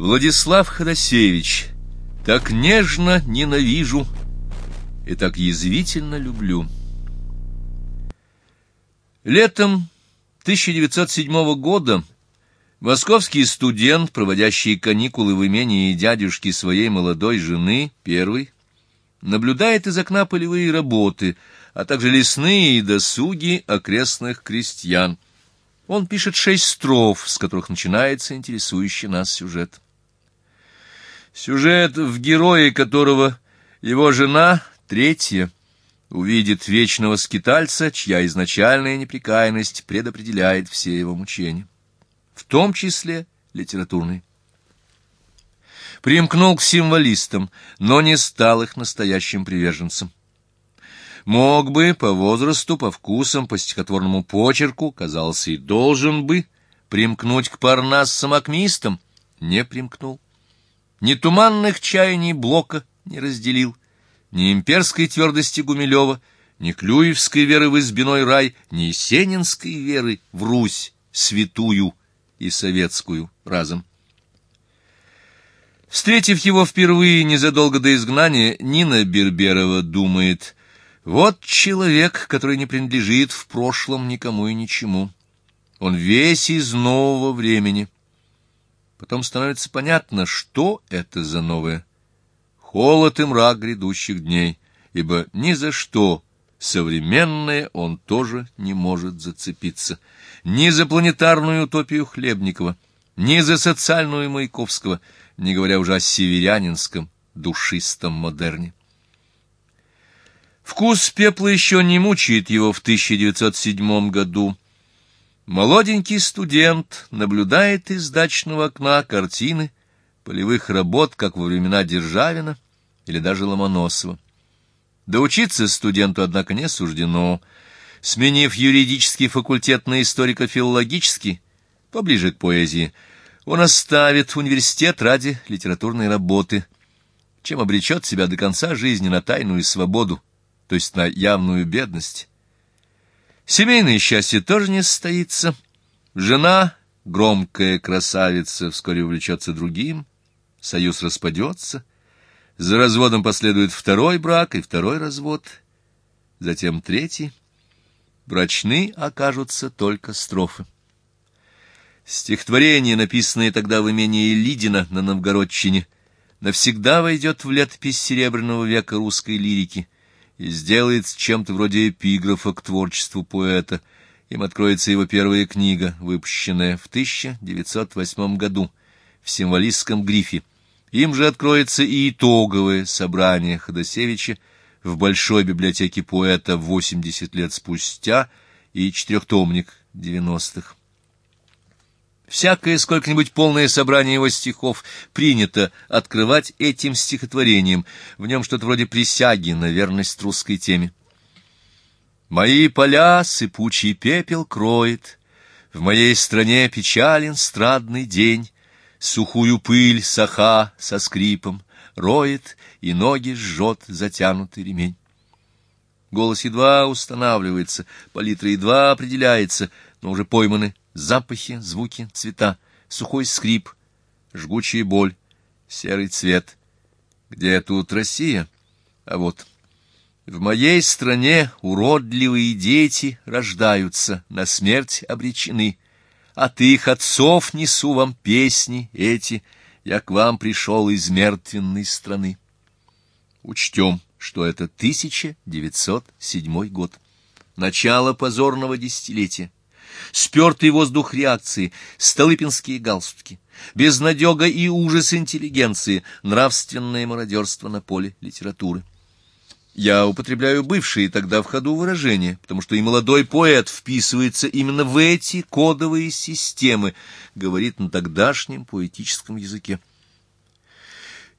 Владислав Ходосевич, так нежно ненавижу и так язвительно люблю. Летом 1907 года московский студент, проводящий каникулы в имении дядюшки своей молодой жены, первый, наблюдает из окна полевые работы, а также лесные досуги окрестных крестьян. Он пишет шесть строф, с которых начинается интересующий нас сюжет. Сюжет, в герое которого его жена, третья, увидит вечного скитальца, чья изначальная неприкаянность предопределяет все его мучения, в том числе литературные. Примкнул к символистам, но не стал их настоящим приверженцем. Мог бы по возрасту, по вкусам, по стихотворному почерку, казался и должен бы, примкнуть к парнассам-акмистам, не примкнул. Ни туманных чаяний Блока не разделил, ни имперской твердости Гумилева, ни клюевской веры в избиной рай, ни есенинской веры в Русь, святую и советскую разом. Встретив его впервые незадолго до изгнания, Нина Берберова думает, вот человек, который не принадлежит в прошлом никому и ничему. Он весь из нового времени. Потом становится понятно, что это за новое. Холод и мрак грядущих дней, ибо ни за что современное он тоже не может зацепиться. Ни за планетарную утопию Хлебникова, ни за социальную Маяковского, не говоря уже о северянинском душистом модерне. Вкус пепла еще не мучает его в 1907 году, Молоденький студент наблюдает из дачного окна картины полевых работ, как во времена Державина или даже Ломоносова. Доучиться студенту, однако, не суждено. Сменив юридический факультет на историко-филологический, поближе к поэзии, он оставит университет ради литературной работы, чем обречет себя до конца жизни на тайную свободу, то есть на явную бедность. Семейное счастье тоже не состоится. Жена, громкая красавица, вскоре увлечется другим, союз распадется. За разводом последует второй брак и второй развод, затем третий. Брачны окажутся только строфы. Стихотворение, написанное тогда в имении Лидина на Новгородчине, навсегда войдет в летопись Серебряного века русской лирики — и сделает чем-то вроде эпиграфа к творчеству поэта. Им откроется его первая книга, выпущенная в 1908 году в символистском грифе. Им же откроется и итоговое собрание Ходосевича в Большой библиотеке поэта 80 лет спустя и четырехтомник 90-х. Всякое сколько-нибудь полное собрание его стихов принято открывать этим стихотворением. В нем что-то вроде присяги на верность русской теме. «Мои поля сыпучий пепел кроет, В моей стране печален страдный день, Сухую пыль саха со скрипом роет, И ноги жжет затянутый ремень». Голос едва устанавливается, палитра едва определяется, но уже пойманы запахи, звуки, цвета, сухой скрип, жгучая боль, серый цвет. Где тут Россия? А вот... В моей стране уродливые дети рождаются, на смерть обречены. От их отцов несу вам песни эти, я к вам пришел из мертвенной страны. Учтем, что это 1907 год, начало позорного десятилетия спертый воздух реакции, столыпинские галстуки, безнадега и ужас интеллигенции, нравственное мародерство на поле литературы. Я употребляю бывшие тогда в ходу выражения, потому что и молодой поэт вписывается именно в эти кодовые системы, говорит на тогдашнем поэтическом языке.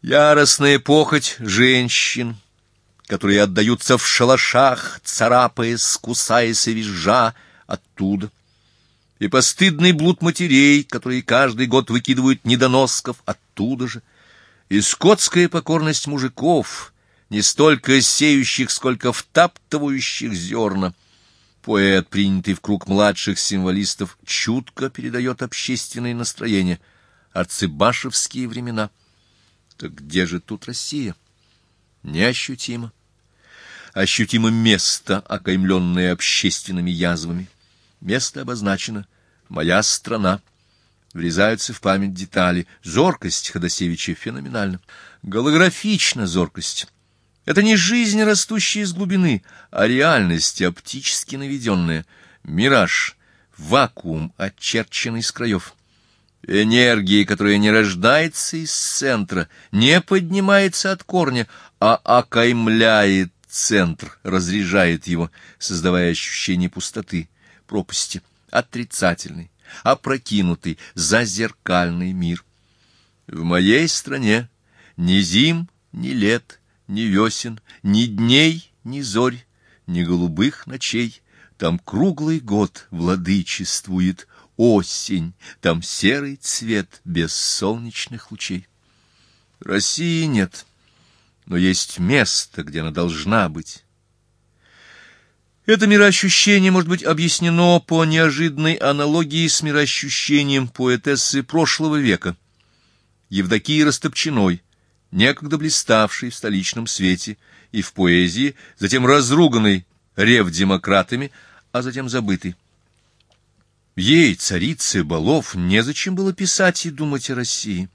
Яростная похоть женщин, которые отдаются в шалашах, царапаясь, кусаясь и визжа, оттуда — и постыдный блуд матерей, которые каждый год выкидывают недоносков оттуда же, и скотская покорность мужиков, не столько сеющих, сколько втаптывающих зерна. Поэт, принятый в круг младших символистов, чутко передает общественные настроения, арцебашевские времена. Так где же тут Россия? Неощутимо. Ощутимо место, окаймленное общественными язвами. Место обозначено «Моя страна». Врезаются в память детали. Зоркость Ходосевича феноменальна. Голографична зоркость. Это не жизнь, растущая из глубины, а реальность, оптически наведенная. Мираж, вакуум, очерченный с краев. Энергии, которая не рождается из центра, не поднимается от корня, а окаймляет центр, разряжает его, создавая ощущение пустоты, пропасти, отрицательный, опрокинутый, зазеркальный мир. В моей стране ни зим, ни лет, ни весен, ни дней, ни зорь, ни голубых ночей. Там круглый год владычествует осень, там серый цвет без солнечных лучей. России нет, но есть место, где она должна быть. Это мироощущение может быть объяснено по неожиданной аналогии с мироощущением поэтессы прошлого века, Евдокии Растопчиной, некогда блиставшей в столичном свете и в поэзии, затем разруганной рев-демократами, а затем забытой. Ей, царице балов, незачем было писать и думать о России.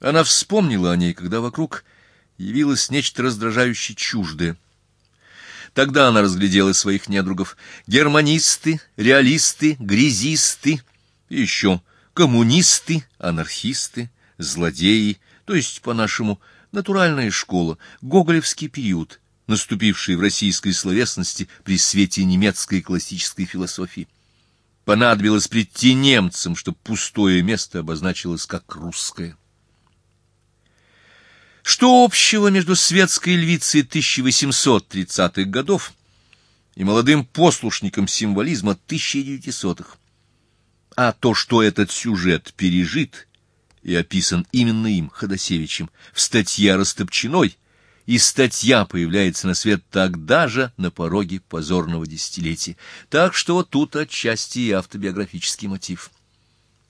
Она вспомнила о ней, когда вокруг явилось нечто раздражающе чуждое. Тогда она разглядела своих недругов — германисты, реалисты, грязисты, еще коммунисты, анархисты, злодеи — то есть, по-нашему, натуральная школа, гоголевский период, наступивший в российской словесности при свете немецкой классической философии. Понадобилось прийти немцам, чтобы пустое место обозначилось как русское. Что общего между светской львицей 1830-х годов и молодым послушником символизма 1900-х? А то, что этот сюжет пережит и описан именно им, Ходосевичем, в статье Растопчиной, и статья появляется на свет тогда же на пороге позорного десятилетия. Так что тут отчасти и автобиографический мотив.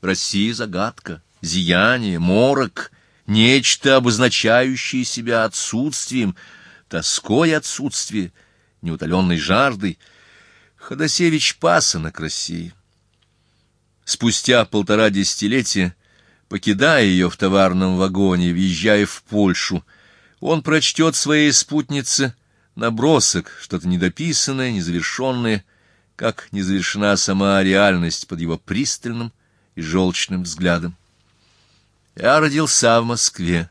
Россия — загадка, зияние, морок, нечто, обозначающее себя отсутствием, тоской отсутствия, неутоленной жаждой. Ходосевич пасынок России. Спустя полтора десятилетия Покидая ее в товарном вагоне, въезжая в Польшу, он прочтет своей спутнице набросок, что-то недописанное, незавершенное, как не завершена сама реальность под его пристальным и желчным взглядом. Я родился в Москве,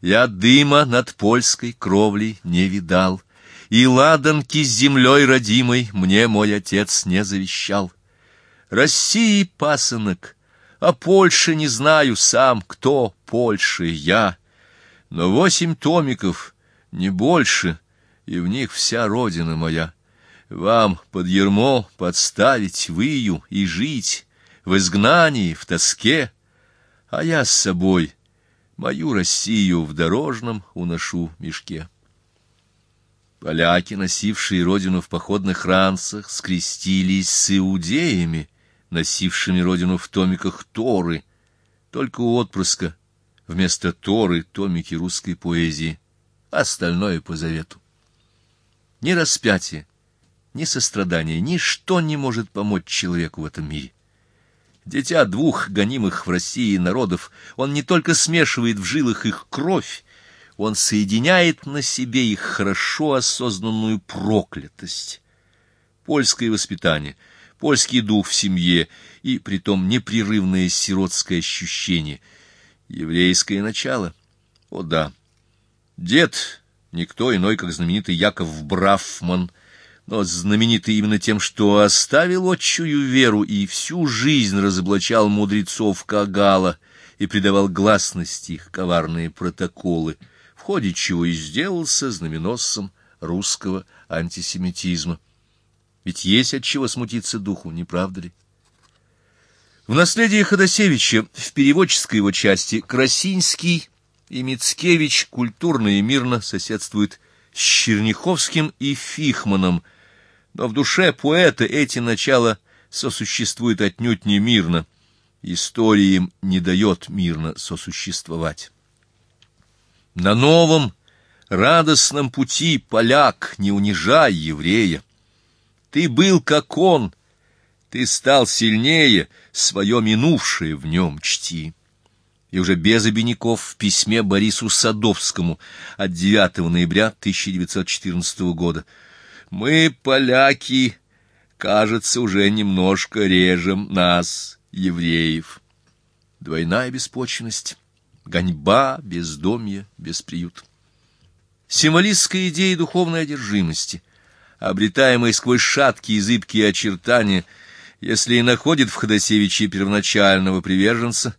я дыма над польской кровлей не видал, и ладанки с землей родимой мне мой отец не завещал. России пасынок, а Польше не знаю сам, кто Польше я. Но восемь томиков, не больше, и в них вся родина моя. Вам под ермо подставить выю и жить в изгнании, в тоске, а я с собой мою Россию в дорожном уношу мешке. Поляки, носившие родину в походных ранцах, скрестились с иудеями — носившими родину в томиках Торы, только у отпрыска вместо Торы томики русской поэзии, остальное по завету. Ни распятие, ни сострадание, ничто не может помочь человеку в этом мире. Дитя двух гонимых в России народов, он не только смешивает в жилах их кровь, он соединяет на себе их хорошо осознанную проклятость. Польское воспитание — польский дух в семье и, притом, непрерывное сиротское ощущение. Еврейское начало? О да. Дед — никто иной, как знаменитый Яков Брафман, но знаменитый именно тем, что оставил отчую веру и всю жизнь разоблачал мудрецов Кагала и придавал гласности их коварные протоколы, в ходе чего и сделался знаменосцем русского антисемитизма. Ведь есть от чего смутиться духу, не правда ли? В наследии Ходосевича в переводческой его части Красинский и Мицкевич культурно и мирно соседствуют с Черняховским и Фихманом, но в душе поэта эти начала сосуществуют отнюдь не мирно, История им не дает мирно сосуществовать. На новом радостном пути, поляк, не унижай еврея. Ты был как он, ты стал сильнее, свое минувшее в нем чти. И уже без обиняков в письме Борису Садовскому от 9 ноября 1914 года. Мы, поляки, кажется, уже немножко режем нас, евреев. Двойная беспочвенность, гоньба, бездомье, бесприют. Символистская идея духовной одержимости, обретаемая сквозь шаткие и зыбкие очертания, если и находит в Ходосевиче первоначального приверженца,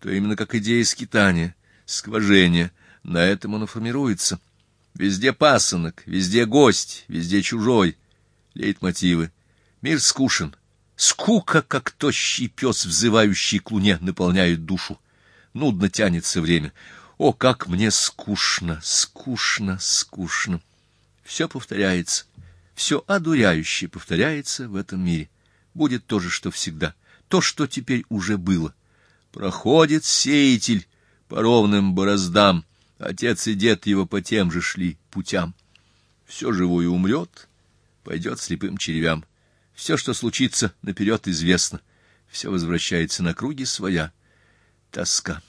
то именно как идея скитания, сквожения, на этом оно формируется. Везде пасынок, везде гость, везде чужой. Лейтмотивы. Мир скушен. Скука, как тощий пес, взывающий к луне, наполняет душу. Нудно тянется время. О, как мне скучно, скучно, скучно. Все повторяется, все одуряющее повторяется в этом мире. Будет то же, что всегда, то, что теперь уже было. Проходит сеятель по ровным бороздам, отец и дед его по тем же шли путям. Все живое умрет, пойдет слепым червям. Все, что случится, наперед известно. Все возвращается на круги своя. Тоска.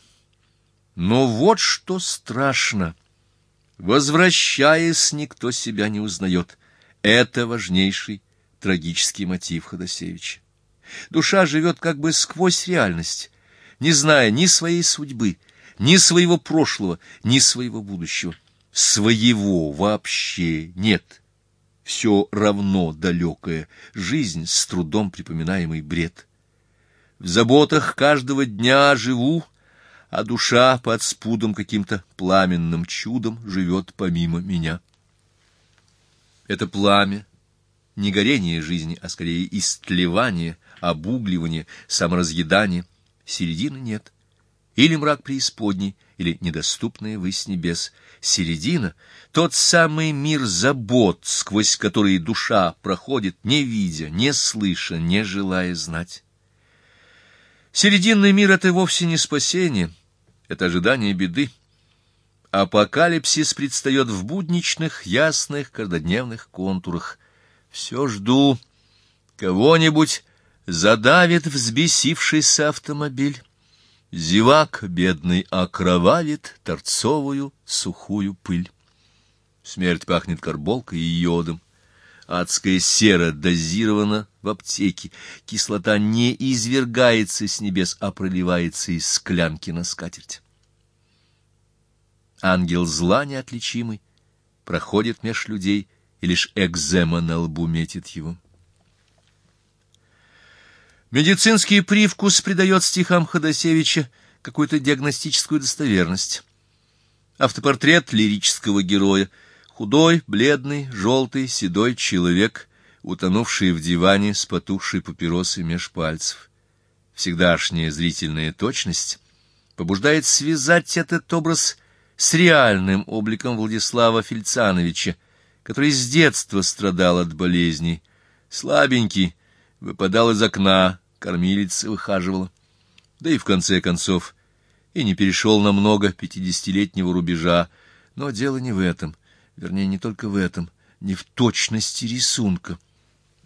Но вот что страшно. Возвращаясь, никто себя не узнает. Это важнейший трагический мотив Ходосевича. Душа живет как бы сквозь реальность, не зная ни своей судьбы, ни своего прошлого, ни своего будущего. Своего вообще нет. Все равно далекое, жизнь с трудом припоминаемый бред. В заботах каждого дня живу, а душа под спудом каким-то пламенным чудом живет помимо меня. Это пламя, не горение жизни, а скорее истлевание, обугливание, саморазъедание. Середины нет. Или мрак преисподней, или недоступная высь небес. Середина — тот самый мир забот, сквозь который душа проходит, не видя, не слыша, не желая знать. Серединный мир — это вовсе не спасение — это ожидание беды. Апокалипсис предстает в будничных, ясных, каждодневных контурах. Все жду. Кого-нибудь задавит взбесившийся автомобиль. Зевак бедный окровавит торцовую сухую пыль. Смерть пахнет карболкой и йодом. Адская сера дозирована в аптеке. Кислота не извергается с небес, а проливается из склянки на скатерть. Ангел зла неотличимый проходит меж людей, и лишь экзема на лбу метит его. Медицинский привкус придает стихам Ходосевича какую-то диагностическую достоверность. Автопортрет лирического героя — Худой, бледный, желтый, седой человек, утонувший в диване с потухшей папиросой меж пальцев. Всегдашняя зрительная точность побуждает связать этот образ с реальным обликом Владислава Фельцановича, который с детства страдал от болезней. Слабенький, выпадал из окна, кормилица выхаживала. Да и в конце концов и не перешел на много пятидесятилетнего рубежа, но дело не в этом — вернее, не только в этом, не в точности рисунка.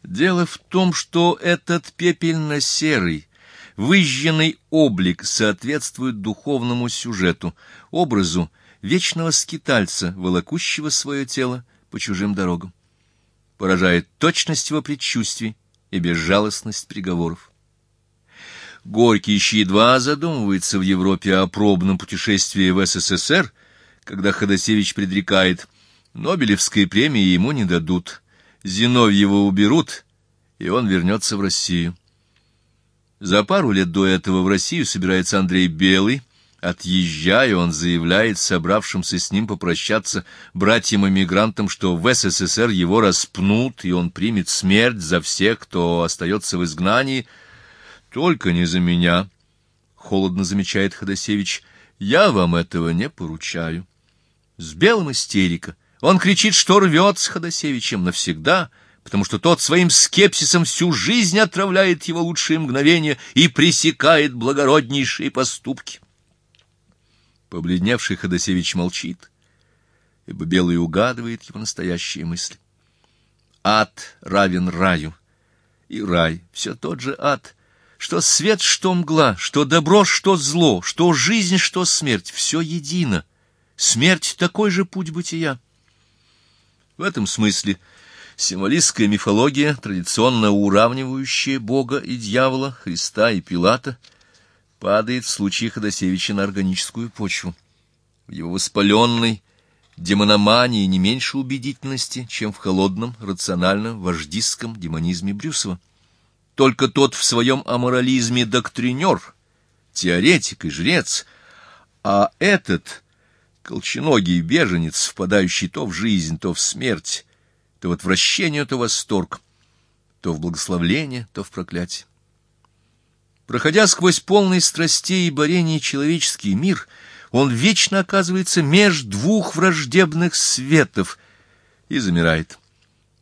Дело в том, что этот пепельно-серый, выжженный облик соответствует духовному сюжету, образу вечного скитальца, волокущего свое тело по чужим дорогам. Поражает точность его предчувствий и безжалостность приговоров. Горький еще едва задумывается в Европе о пробном путешествии в СССР, когда Ходосевич предрекает Нобелевской премии ему не дадут. Зиновьева уберут, и он вернется в Россию. За пару лет до этого в Россию собирается Андрей Белый. Отъезжая, он заявляет собравшимся с ним попрощаться братьям-эмигрантам, что в СССР его распнут, и он примет смерть за всех, кто остается в изгнании. «Только не за меня», — холодно замечает Ходосевич, — «я вам этого не поручаю». С белым истерика — он кричит, что рвет с Ходосевичем навсегда, потому что тот своим скепсисом всю жизнь отравляет его лучшие мгновения и пресекает благороднейшие поступки. Побледневший Ходосевич молчит, ибо Белый угадывает его настоящие мысли. Ад равен раю, и рай — все тот же ад, что свет, что мгла, что добро, что зло, что жизнь, что смерть — все едино. Смерть — такой же путь бытия. В этом смысле — Символистская мифология, традиционно уравнивающая Бога и дьявола, Христа и Пилата, падает в случае Ходосевича на органическую почву. В его воспаленной демономании не меньше убедительности, чем в холодном, рациональном, вождистском демонизме Брюсова. Только тот в своем аморализме доктринер, теоретик и жрец, а этот — колченогий беженец, впадающий то в жизнь, то в смерть, то в отвращение, то в восторг, то в благословление, то в проклятие. Проходя сквозь полный страстей и борений человеческий мир, он вечно оказывается меж двух враждебных светов и замирает.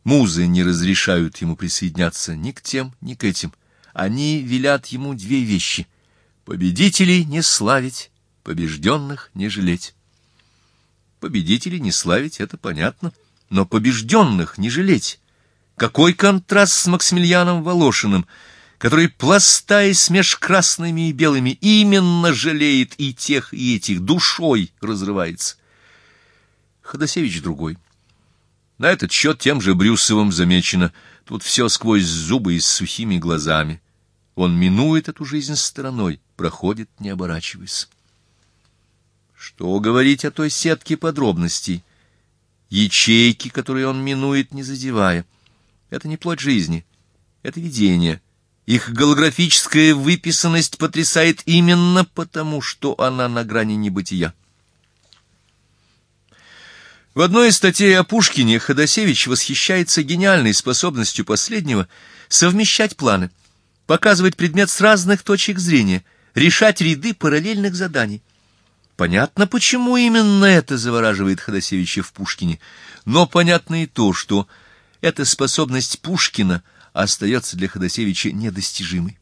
Музы не разрешают ему присоединяться ни к тем, ни к этим. Они велят ему две вещи — победителей не славить, побежденных не жалеть. Победителей не славить — это понятно — но побежденных не жалеть. Какой контраст с Максимилианом Волошиным, который, пластаясь меж красными и белыми, именно жалеет и тех, и этих, душой разрывается. Ходосевич другой. На этот счет тем же Брюсовым замечено. Тут все сквозь зубы и с сухими глазами. Он минует эту жизнь стороной, проходит, не оборачиваясь. Что говорить о той сетке подробностей, ячейки, которые он минует, не задевая. Это не плоть жизни, это видение. Их голографическая выписанность потрясает именно потому, что она на грани небытия. В одной из статей о Пушкине Ходосевич восхищается гениальной способностью последнего совмещать планы, показывать предмет с разных точек зрения, решать ряды параллельных заданий. Понятно, почему именно это завораживает Ходосевича в Пушкине, но понятно и то, что эта способность Пушкина остается для Ходосевича недостижимой.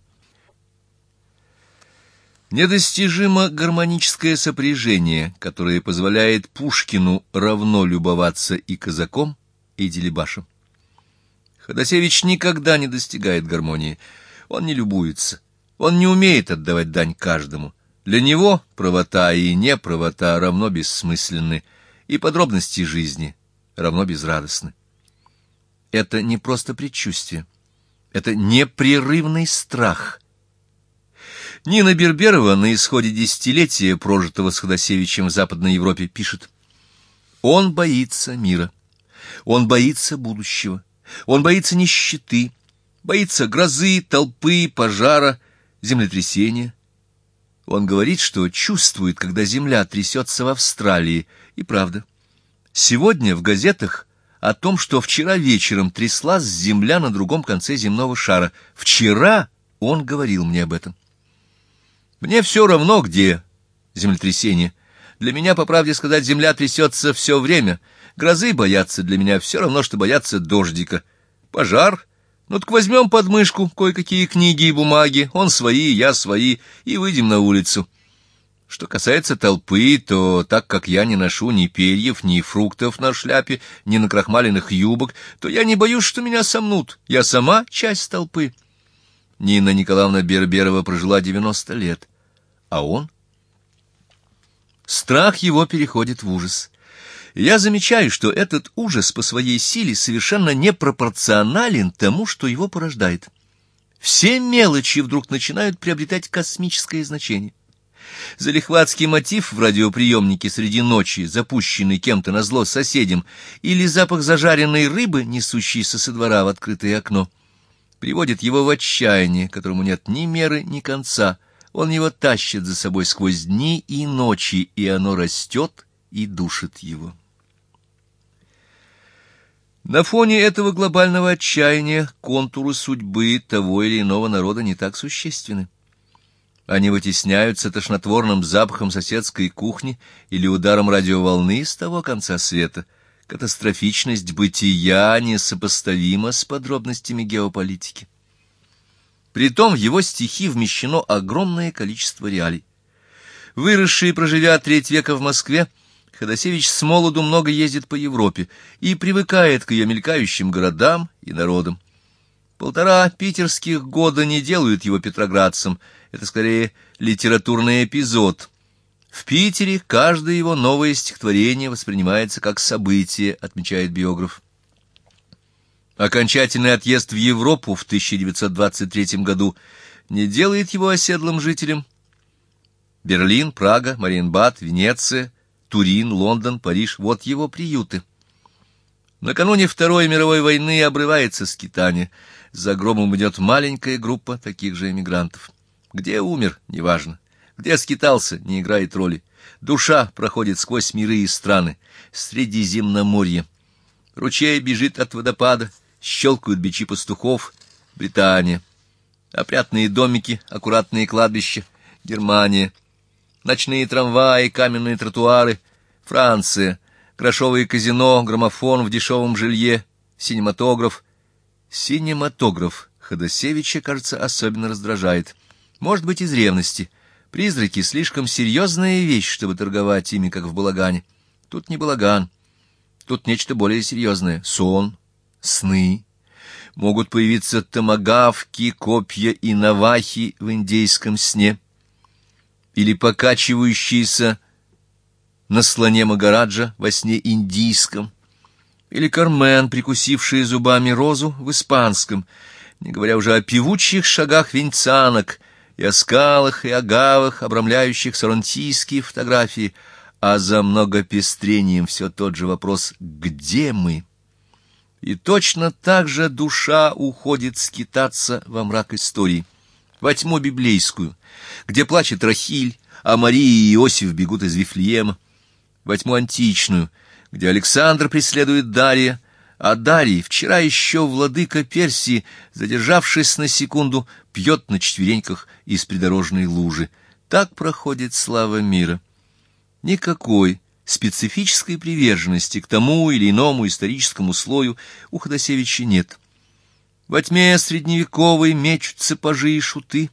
Недостижимо гармоническое сопряжение, которое позволяет Пушкину равно любоваться и казаком, и делебашем. Ходосевич никогда не достигает гармонии. Он не любуется, он не умеет отдавать дань каждому — для него правота и неправота равно бессмысленны, и подробности жизни равно безрадостны. Это не просто предчувствие, это непрерывный страх. Нина Берберова на исходе десятилетия, прожитого с Ходосевичем в Западной Европе, пишет «Он боится мира, он боится будущего, он боится нищеты, боится грозы, толпы, пожара, землетрясения» Он говорит, что чувствует, когда земля трясется в Австралии. И правда. Сегодня в газетах о том, что вчера вечером тряслась земля на другом конце земного шара. Вчера он говорил мне об этом. Мне все равно, где землетрясение. Для меня, по правде сказать, земля трясется все время. Грозы боятся для меня все равно, что боятся дождика. Пожар — ну так возьмем под мышку кое-какие книги и бумаги, он свои, я свои, и выйдем на улицу. Что касается толпы, то так как я не ношу ни перьев, ни фруктов на шляпе, ни накрахмаленных юбок, то я не боюсь, что меня сомнут. Я сама часть толпы. Нина Николаевна Берберова прожила девяносто лет. А он? Страх его переходит в ужас я замечаю, что этот ужас по своей силе совершенно непропорционален тому, что его порождает. Все мелочи вдруг начинают приобретать космическое значение. Залихватский мотив в радиоприемнике среди ночи, запущенный кем-то на зло соседям, или запах зажаренной рыбы, несущийся со двора в открытое окно, приводит его в отчаяние, которому нет ни меры, ни конца. Он его тащит за собой сквозь дни и ночи, и оно растет и душит его. На фоне этого глобального отчаяния контуры судьбы того или иного народа не так существенны. Они вытесняются тошнотворным запахом соседской кухни или ударом радиоволны с того конца света, Катастрофичность бытия несопоставима с подробностями геополитики. Притом в его стихи вмещено огромное количество реалий. Выросший и проживя треть века в Москве, Ходосевич с молоду много ездит по Европе и привыкает к ее мелькающим городам и народам. Полтора питерских года не делают его петроградцем, это скорее литературный эпизод. В Питере каждое его новое стихотворение воспринимается как событие, отмечает биограф. Окончательный отъезд в Европу в 1923 году не делает его оседлым жителем. Берлин, Прага, Мариенбад, Венеция, Турин, Лондон, Париж — вот его приюты. Накануне Второй мировой войны обрывается скитание. За громом идет маленькая группа таких же эмигрантов. Где умер, неважно. Где скитался, не играет роли. Душа проходит сквозь миры и страны. Средиземноморье. Ручей бежит от водопада, щелкают бичи пастухов. Британия. Опрятные домики, аккуратные кладбища. Германия. Ночные трамваи, каменные тротуары. Франция. Грошовые казино, граммофон в дешевом жилье, синематограф. Синематограф Ходосевича, кажется, особенно раздражает. Может быть, из ревности. Призраки — слишком серьезная вещь, чтобы торговать ими, как в балагане. Тут не балаган. Тут нечто более серьезное. Сон, сны. Могут появиться томагавки, копья и навахи в индейском сне. Или покачивающиеся на слоне Магараджа во сне индийском, или Кармен, прикусивший зубами розу в испанском, не говоря уже о певучих шагах венцанок и о скалах и агавах, обрамляющих саронтийские фотографии, а за многопестрением все тот же вопрос «Где мы?». И точно так же душа уходит скитаться во мрак истории, во тьму библейскую, где плачет Рахиль, а Мария и Иосиф бегут из Вифлеема, во тьму античную, где Александр преследует Дария, а Дарий, вчера еще владыка Персии, задержавшись на секунду, пьет на четвереньках из придорожной лужи. Так проходит слава мира. Никакой специфической приверженности к тому или иному историческому слою у Ходосевича нет. Во тьме средневековой мечутся пажи и шуты.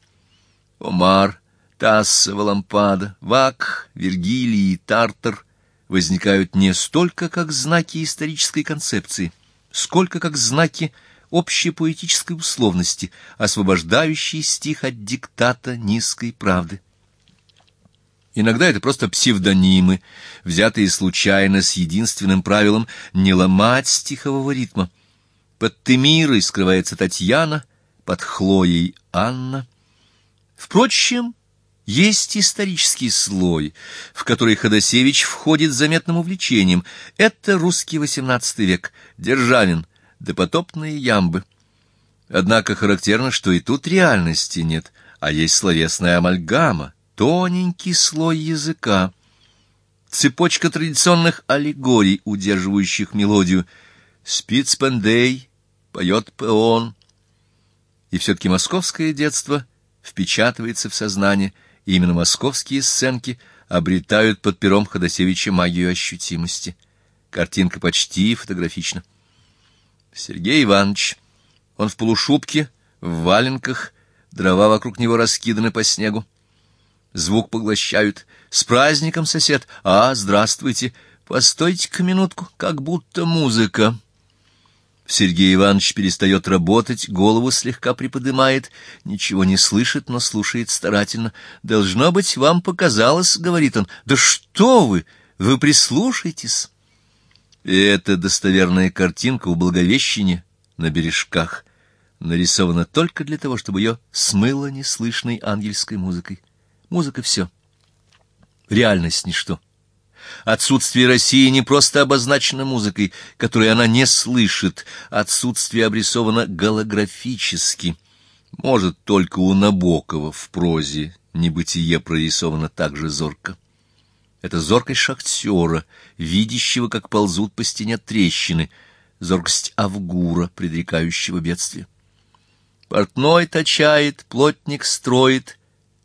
Омар, Тассова лампада, Вак, Вергилий и Тартар — возникают не столько как знаки исторической концепции, сколько как знаки общей поэтической условности, освобождающие стих от диктата низкой правды. Иногда это просто псевдонимы, взятые случайно с единственным правилом не ломать стихового ритма. Под Темирой скрывается Татьяна, под Хлоей Анна. Впрочем, есть исторический слой, в который Ходосевич входит с заметным увлечением. Это русский XVIII век, Державин, допотопные ямбы. Однако характерно, что и тут реальности нет, а есть словесная амальгама, тоненький слой языка. Цепочка традиционных аллегорий, удерживающих мелодию. Спицпендей, поет пеон. И все-таки московское детство впечатывается в сознание – и именно московские сценки обретают под пером Ходосевича магию ощутимости. Картинка почти фотографична. Сергей Иванович. Он в полушубке, в валенках, дрова вокруг него раскиданы по снегу. Звук поглощают. «С праздником, сосед! А, здравствуйте! Постойте-ка минутку, как будто музыка!» Сергей Иванович перестает работать, голову слегка приподымает, ничего не слышит, но слушает старательно. «Должно быть, вам показалось, — говорит он. — Да что вы! Вы прислушайтесь!» И эта достоверная картинка у Благовещения на бережках нарисована только для того, чтобы ее смыло неслышной ангельской музыкой. Музыка — все. Реальность — ничто. Отсутствие России не просто обозначено музыкой, которой она не слышит, отсутствие обрисовано голографически. Может, только у Набокова в прозе небытие прорисовано так же зорко. Это зоркость шахтера, видящего, как ползут по стене трещины, зоркость Авгура, предрекающего бедствие. Портной точает, плотник строит,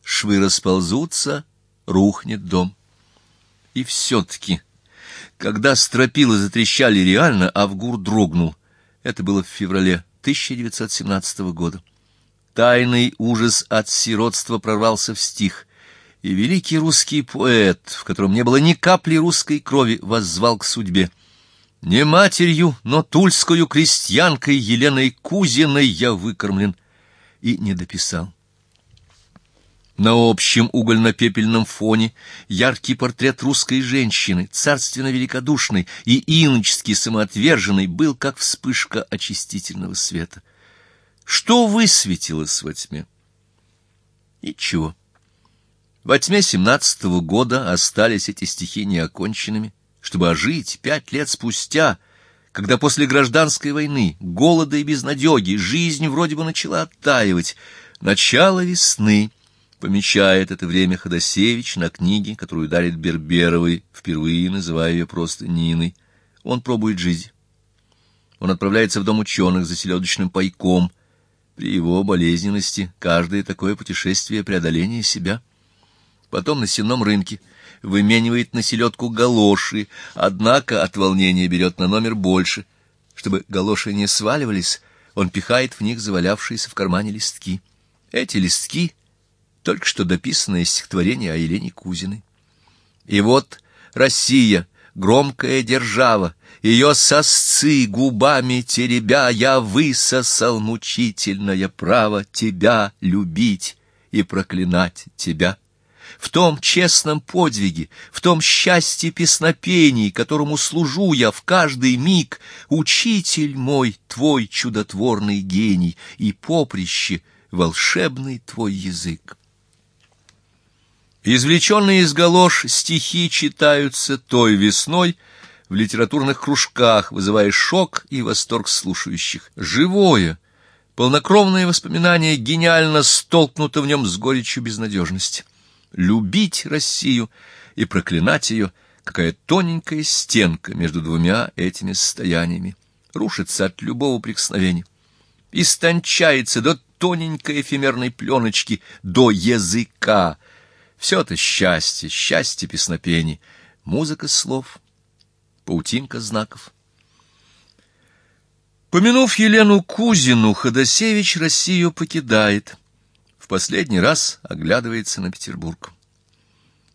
швы расползутся, рухнет дом. И все-таки Когда стропила затрещали реально, Авгур дрогнул. Это было в феврале 1917 года. Тайный ужас от сиротства прорвался в стих, и великий русский поэт, в котором не было ни капли русской крови, воззвал к судьбе. Не матерью, но тульскую крестьянкой Еленой Кузиной я выкормлен. И не дописал. На общем угольно-пепельном фоне яркий портрет русской женщины, царственно великодушной и иночески самоотверженной, был как вспышка очистительного света. Что высветилось во тьме? Ничего. Во тьме семнадцатого года остались эти стихи неоконченными, чтобы ожить пять лет спустя, когда после гражданской войны, голода и безнадеги жизнь вроде бы начала оттаивать, начало весны — Помечает это время Ходосевич на книге, которую дарит Берберовой, впервые называя ее просто Ниной. Он пробует жизнь. Он отправляется в дом ученых за селедочным пайком. При его болезненности каждое такое путешествие — преодоление себя. Потом на сенном рынке выменивает на селедку галоши, однако от волнения берет на номер больше. Чтобы галоши не сваливались, он пихает в них завалявшиеся в кармане листки. Эти листки — только что дописанное стихотворение о Елене Кузиной. И вот Россия, громкая держава, ее сосцы губами теребя, я высосал мучительное право тебя любить и проклинать тебя. В том честном подвиге, в том счастье песнопений, которому служу я в каждый миг, учитель мой, твой чудотворный гений и поприще, волшебный твой язык. Извлеченные из галош стихи читаются той весной в литературных кружках, вызывая шок и восторг слушающих. Живое, полнокровное воспоминание гениально столкнуто в нем с горечью безнадежности. Любить Россию и проклинать ее, какая тоненькая стенка между двумя этими состояниями, рушится от любого прикосновения, истончается до тоненькой эфемерной пленочки, до языка, все это счастье, счастье песнопений, музыка слов, паутинка знаков. Помянув Елену Кузину, Ходосевич Россию покидает. В последний раз оглядывается на Петербург.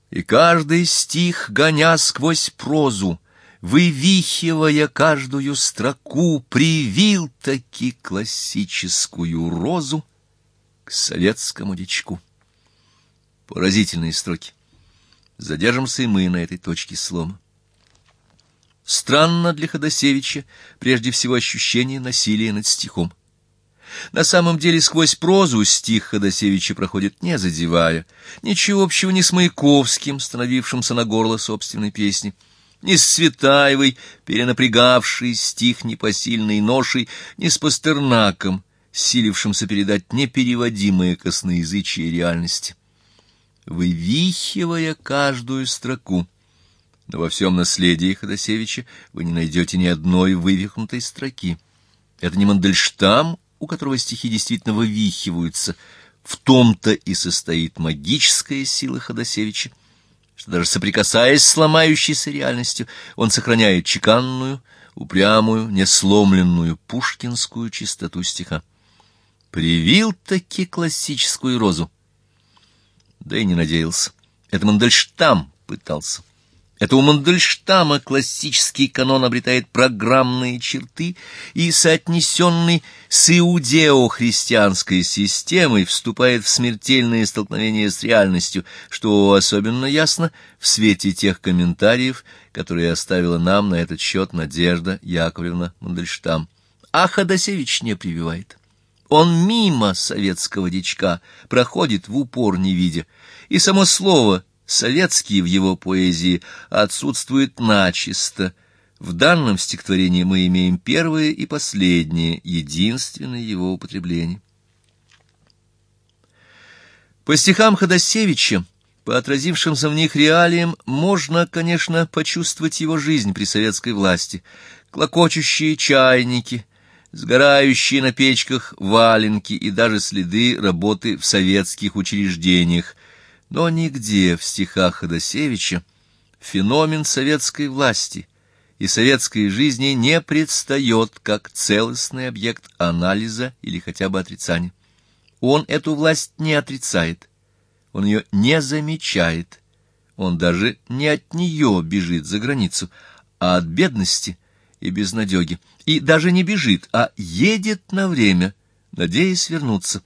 И каждый стих, гоня сквозь прозу, Вывихивая каждую строку, Привил таки классическую розу К советскому дичку. Поразительные строки. Задержимся и мы на этой точке слома. Странно для Ходосевича прежде всего ощущение насилия над стихом. На самом деле сквозь прозу стих Ходосевича проходит не задевая, ничего общего ни с Маяковским, становившимся на горло собственной песни, ни с Цветаевой, перенапрягавшей стих непосильной ношей, ни с Пастернаком, силившимся передать непереводимые косноязычие реальности вывихивая каждую строку. Но во всем наследии Ходосевича вы не найдете ни одной вывихнутой строки. Это не Мандельштам, у которого стихи действительно вывихиваются. В том-то и состоит магическая сила Ходосевича, что даже соприкасаясь с ломающейся реальностью, он сохраняет чеканную, упрямую, несломленную пушкинскую чистоту стиха. Привил таки классическую розу да и не надеялся. Это Мандельштам пытался. Это у Мандельштама классический канон обретает программные черты и, соотнесенный с иудео-христианской системой, вступает в смертельное столкновение с реальностью, что особенно ясно в свете тех комментариев, которые оставила нам на этот счет Надежда Яковлевна Мандельштам. А Ходосевич не прививает. Он мимо советского дичка проходит в упор не видя, и само слово «советский» в его поэзии отсутствует начисто. В данном стихотворении мы имеем первое и последнее, единственное его употребление. По стихам Ходосевича, по отразившимся в них реалиям, можно, конечно, почувствовать его жизнь при советской власти. Клокочущие чайники — сгорающие на печках валенки и даже следы работы в советских учреждениях. Но нигде в стихах Ходосевича феномен советской власти и советской жизни не предстает как целостный объект анализа или хотя бы отрицания. Он эту власть не отрицает, он ее не замечает, он даже не от нее бежит за границу, а от бедности и безнадеги, и даже не бежит, а едет на время, надеясь вернуться.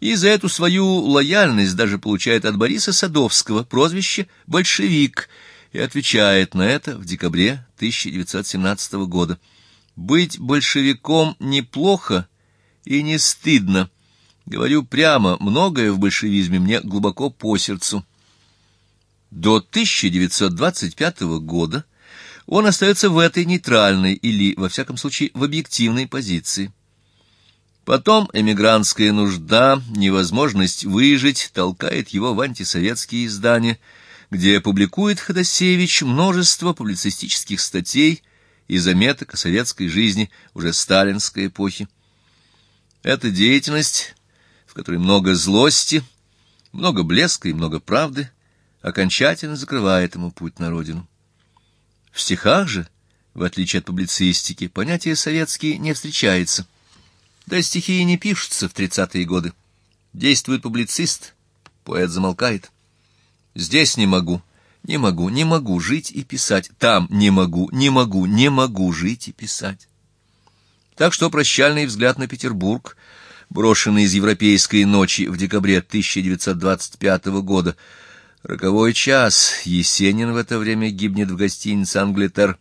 И за эту свою лояльность даже получает от Бориса Садовского прозвище «большевик» и отвечает на это в декабре 1917 года. «Быть большевиком неплохо и не стыдно. Говорю прямо, многое в большевизме мне глубоко по сердцу». До 1925 года он остается в этой нейтральной или, во всяком случае, в объективной позиции. Потом эмигрантская нужда, невозможность выжить толкает его в антисоветские издания, где публикует Ходосевич множество публицистических статей и заметок о советской жизни уже сталинской эпохи. Эта деятельность, в которой много злости, много блеска и много правды, окончательно закрывает ему путь на родину. В стихах же, в отличие от публицистики, понятие советские не встречается – да стихи и не пишутся в тридцатые годы. Действует публицист, поэт замолкает. Здесь не могу, не могу, не могу жить и писать. Там не могу, не могу, не могу жить и писать. Так что прощальный взгляд на Петербург, брошенный из европейской ночи в декабре 1925 года, роковой час, Есенин в это время гибнет в гостинице «Англитер»,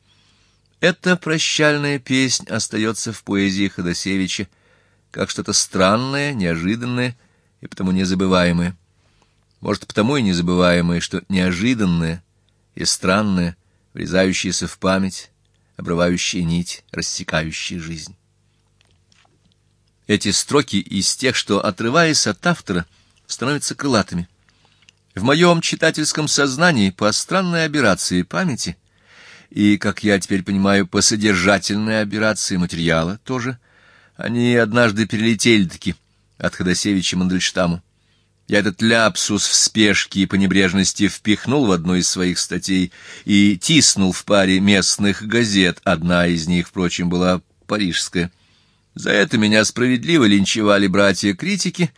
эта прощальная песнь остается в поэзии Ходосевича как что-то странное, неожиданное и потому незабываемое. Может, потому и незабываемое, что неожиданное и странное, врезающееся в память, обрывающее нить, рассекающее жизнь. Эти строки из тех, что, отрываясь от автора, становятся крылатыми. В моем читательском сознании по странной операции памяти и, как я теперь понимаю, по содержательной операции материала тоже – они однажды перелетели-таки от Ходосевича Мандельштаму. Я этот ляпсус в спешке и по небрежности впихнул в одну из своих статей и тиснул в паре местных газет. Одна из них, впрочем, была парижская. За это меня справедливо линчевали братья-критики,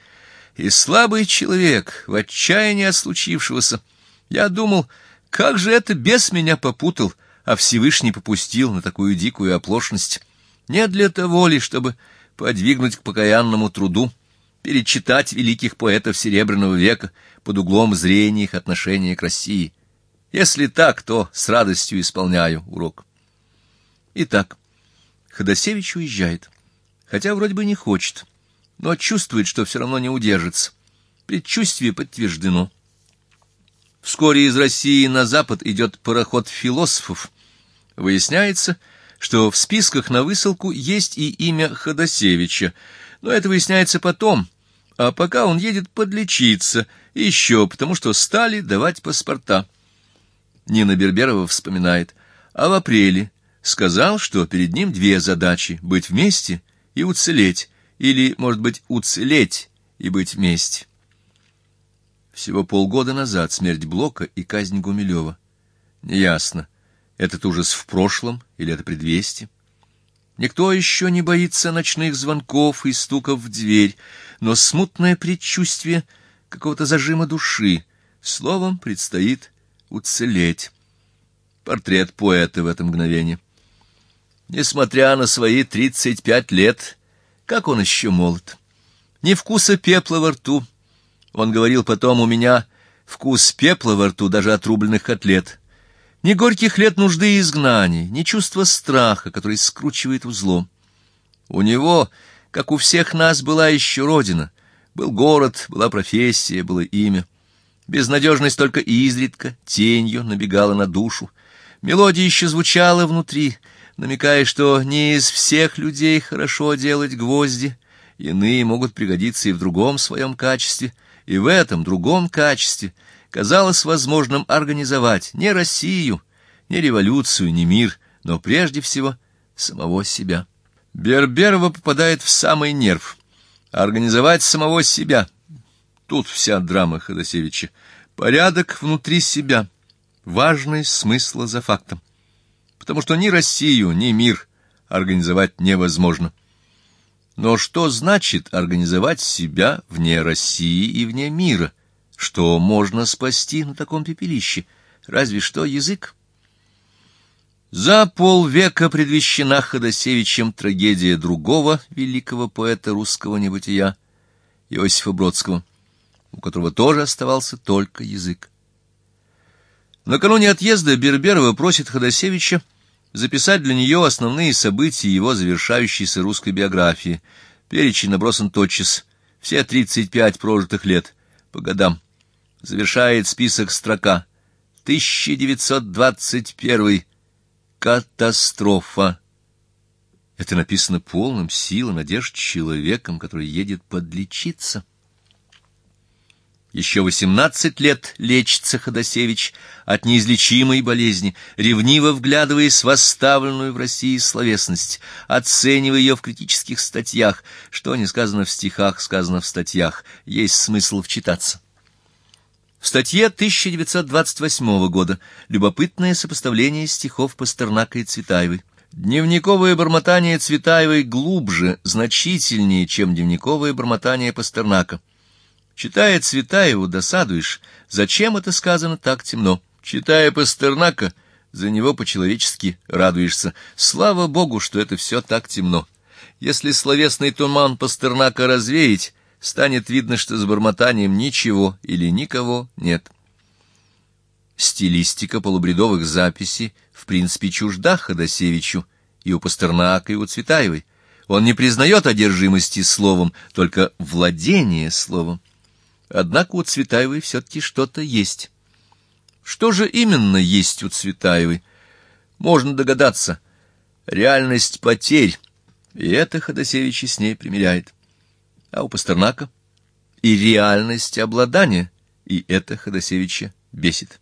и слабый человек, в отчаянии от случившегося, я думал, как же это бес меня попутал, а Всевышний попустил на такую дикую оплошность. Не для того ли, чтобы подвигнуть к покаянному труду, перечитать великих поэтов Серебряного века под углом зрения их отношения к России. Если так, то с радостью исполняю урок. Итак, Ходосевич уезжает, хотя вроде бы не хочет, но чувствует, что все равно не удержится. Предчувствие подтверждено. Вскоре из России на запад идет пароход философов. Выясняется, что в списках на высылку есть и имя Ходосевича, но это выясняется потом, а пока он едет подлечиться, еще потому что стали давать паспорта. Нина Берберова вспоминает, а в апреле сказал, что перед ним две задачи — быть вместе и уцелеть, или, может быть, уцелеть и быть вместе. Всего полгода назад смерть Блока и казнь Гумилева. Неясно, этот ужас в прошлом или это предвестие? Никто еще не боится ночных звонков и стуков в дверь, но смутное предчувствие какого-то зажима души, словом, предстоит уцелеть. Портрет поэта в это мгновение. Несмотря на свои тридцать пять лет, как он еще молод. Ни вкуса пепла во рту. Он говорил потом, у меня вкус пепла во рту даже отрубленных котлет. Ни горьких лет нужды и изгнаний, ни чувства страха, который скручивает узлом. У него, как у всех нас, была еще родина, был город, была профессия, было имя. Безнадежность только изредка, тенью набегала на душу. Мелодия еще звучала внутри, намекая, что не из всех людей хорошо делать гвозди, иные могут пригодиться и в другом своем качестве, и в этом другом качестве — казалось возможным организовать не Россию, не революцию, не мир, но прежде всего самого себя. Берберова попадает в самый нерв. Организовать самого себя. Тут вся драма Ходосевича. Порядок внутри себя. важность смысла за фактом, потому что ни Россию, ни мир организовать невозможно. Но что значит организовать себя вне России и вне мира? Что можно спасти на таком пепелище? Разве что язык. За полвека предвещена Ходосевичем трагедия другого великого поэта русского небытия, Иосифа Бродского, у которого тоже оставался только язык. Накануне отъезда Берберова просит Ходосевича записать для нее основные события его завершающейся русской биографии. Перечень набросан тотчас, все тридцать пять прожитых лет, по годам. Завершает список строка. 1921. Катастрофа. Это написано полным силы надежд человеком, который едет подлечиться. Еще восемнадцать лет лечится Ходосевич от неизлечимой болезни, ревниво вглядываясь в оставленную в России словесность, оценивая ее в критических статьях. Что не сказано в стихах, сказано в статьях. Есть смысл вчитаться. В статье 1928 года любопытное сопоставление стихов Пастернака и Цветаевой. Дневниковое бормотание Цветаевой глубже, значительнее, чем дневниковое бормотание Пастернака. Читая Цветаеву, досадуешь, зачем это сказано так темно. Читая Пастернака, за него по-человечески радуешься. Слава Богу, что это все так темно. Если словесный туман Пастернака развеять, станет видно, что с бормотанием ничего или никого нет. Стилистика полубредовых записей в принципе чужда Ходосевичу и у Пастернака, и у Цветаевой. Он не признает одержимости словом, только владение словом. Однако у Цветаевой все-таки что-то есть. Что же именно есть у Цветаевой? Можно догадаться. Реальность потерь, и это Ходосевич с ней примеряет. А у Пастернака и реальность обладания, и это Ходосевича бесит.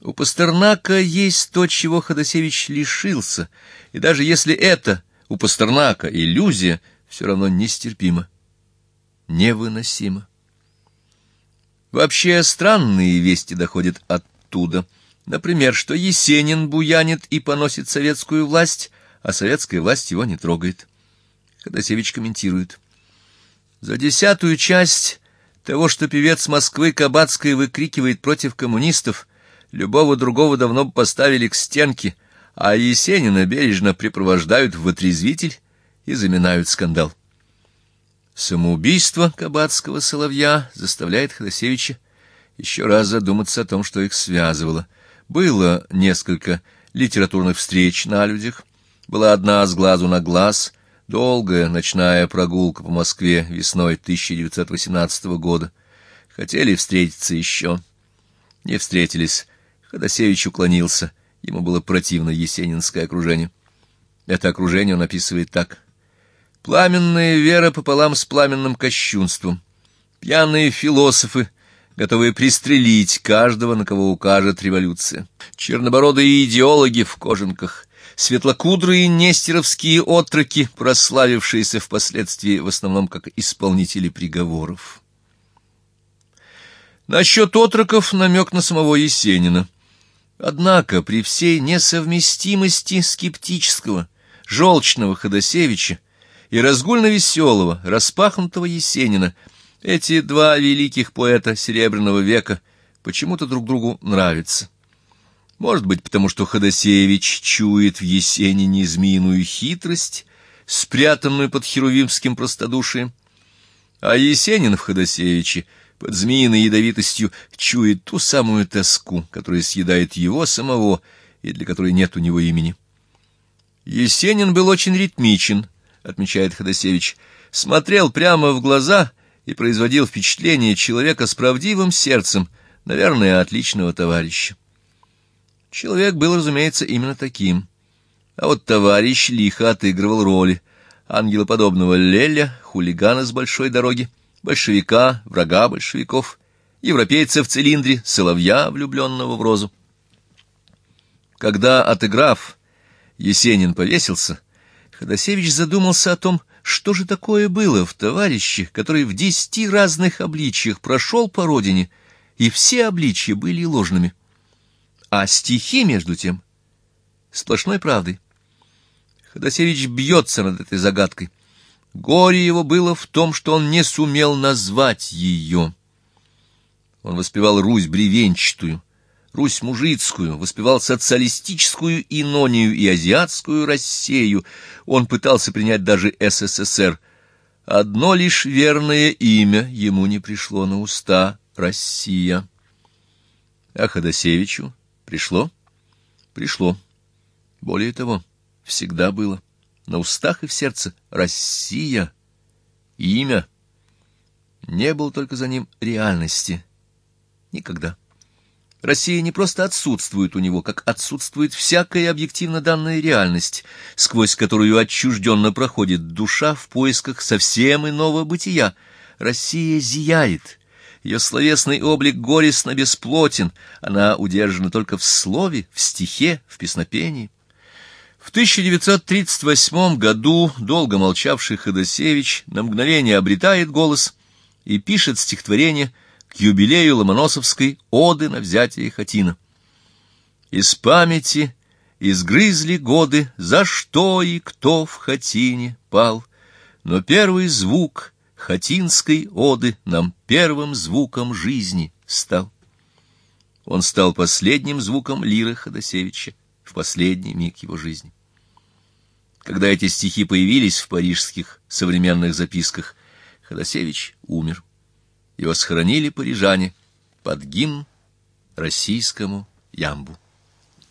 У Пастернака есть то, чего Ходосевич лишился, и даже если это у Пастернака иллюзия, все равно нестерпимо, невыносимо. Вообще странные вести доходят оттуда. Например, что Есенин буянит и поносит советскую власть, а советская власть его не трогает. Ходосевич комментирует. За десятую часть того, что певец Москвы Кабацкая выкрикивает против коммунистов, любого другого давно бы поставили к стенке, а Есенина бережно припровождают в отрезвитель и заминают скандал. Самоубийство кабацкого соловья заставляет Ходосевича еще раз задуматься о том, что их связывало. Было несколько литературных встреч на людях, была одна с глазу на глаз, долгая ночная прогулка по Москве весной 1918 года. Хотели встретиться еще. Не встретились. Ходосевич уклонился. Ему было противно есенинское окружение. Это окружение он описывает так — Пламенная вера пополам с пламенным кощунством. Пьяные философы, готовые пристрелить каждого, на кого укажет революция. Чернобородые идеологи в кожанках. Светлокудрые нестеровские отроки, прославившиеся впоследствии в основном как исполнители приговоров. Насчет отроков намек на самого Есенина. Однако при всей несовместимости скептического, желчного Ходосевича и разгульно-веселого, распахнутого Есенина. Эти два великих поэта Серебряного века почему-то друг другу нравятся. Может быть, потому что Ходосевич чует в Есенине змеиную хитрость, спрятанную под херувимским простодушием, а Есенин в Ходосевиче под змеиной ядовитостью чует ту самую тоску, которая съедает его самого и для которой нет у него имени. Есенин был очень ритмичен, отмечает Ходосевич, смотрел прямо в глаза и производил впечатление человека с правдивым сердцем, наверное, отличного товарища. Человек был, разумеется, именно таким. А вот товарищ лихо отыгрывал роли ангелоподобного Леля, хулигана с большой дороги, большевика, врага большевиков, европейца в цилиндре, соловья, влюбленного в розу. Когда, отыграв, Есенин повесился, Ходосевич задумался о том, что же такое было в товарище, который в десяти разных обличьях прошел по родине, и все обличья были ложными. а стихи, между тем, сплошной правдой. Ходосевич бьется над этой загадкой. Горе его было в том, что он не сумел назвать ее. Он воспевал Русь бревенчатую, Русь мужицкую, воспевал социалистическую инонию и азиатскую Россию. Он пытался принять даже СССР. Одно лишь верное имя ему не пришло на уста — Россия. А Ходосевичу пришло? Пришло. Более того, всегда было. На устах и в сердце Россия. Имя. Не было только за ним реальности. Никогда. Россия не просто отсутствует у него, как отсутствует всякая объективно данная реальность, сквозь которую отчужденно проходит душа в поисках совсем иного бытия. Россия зияет. Ее словесный облик горестно бесплотен, она удержана только в слове, в стихе, в песнопении. В 1938 году долго молчавший Ходосевич на мгновение обретает голос и пишет стихотворение к юбилею Ломоносовской оды на взятие Хатина. Из памяти изгрызли годы, за что и кто в Хатине пал, но первый звук Хатинской оды нам первым звуком жизни стал. Он стал последним звуком лиры Ходосевича в последний миг его жизни. Когда эти стихи появились в парижских современных записках, Ходосевич умер. Его схоронили парижане под гимн российскому ямбу.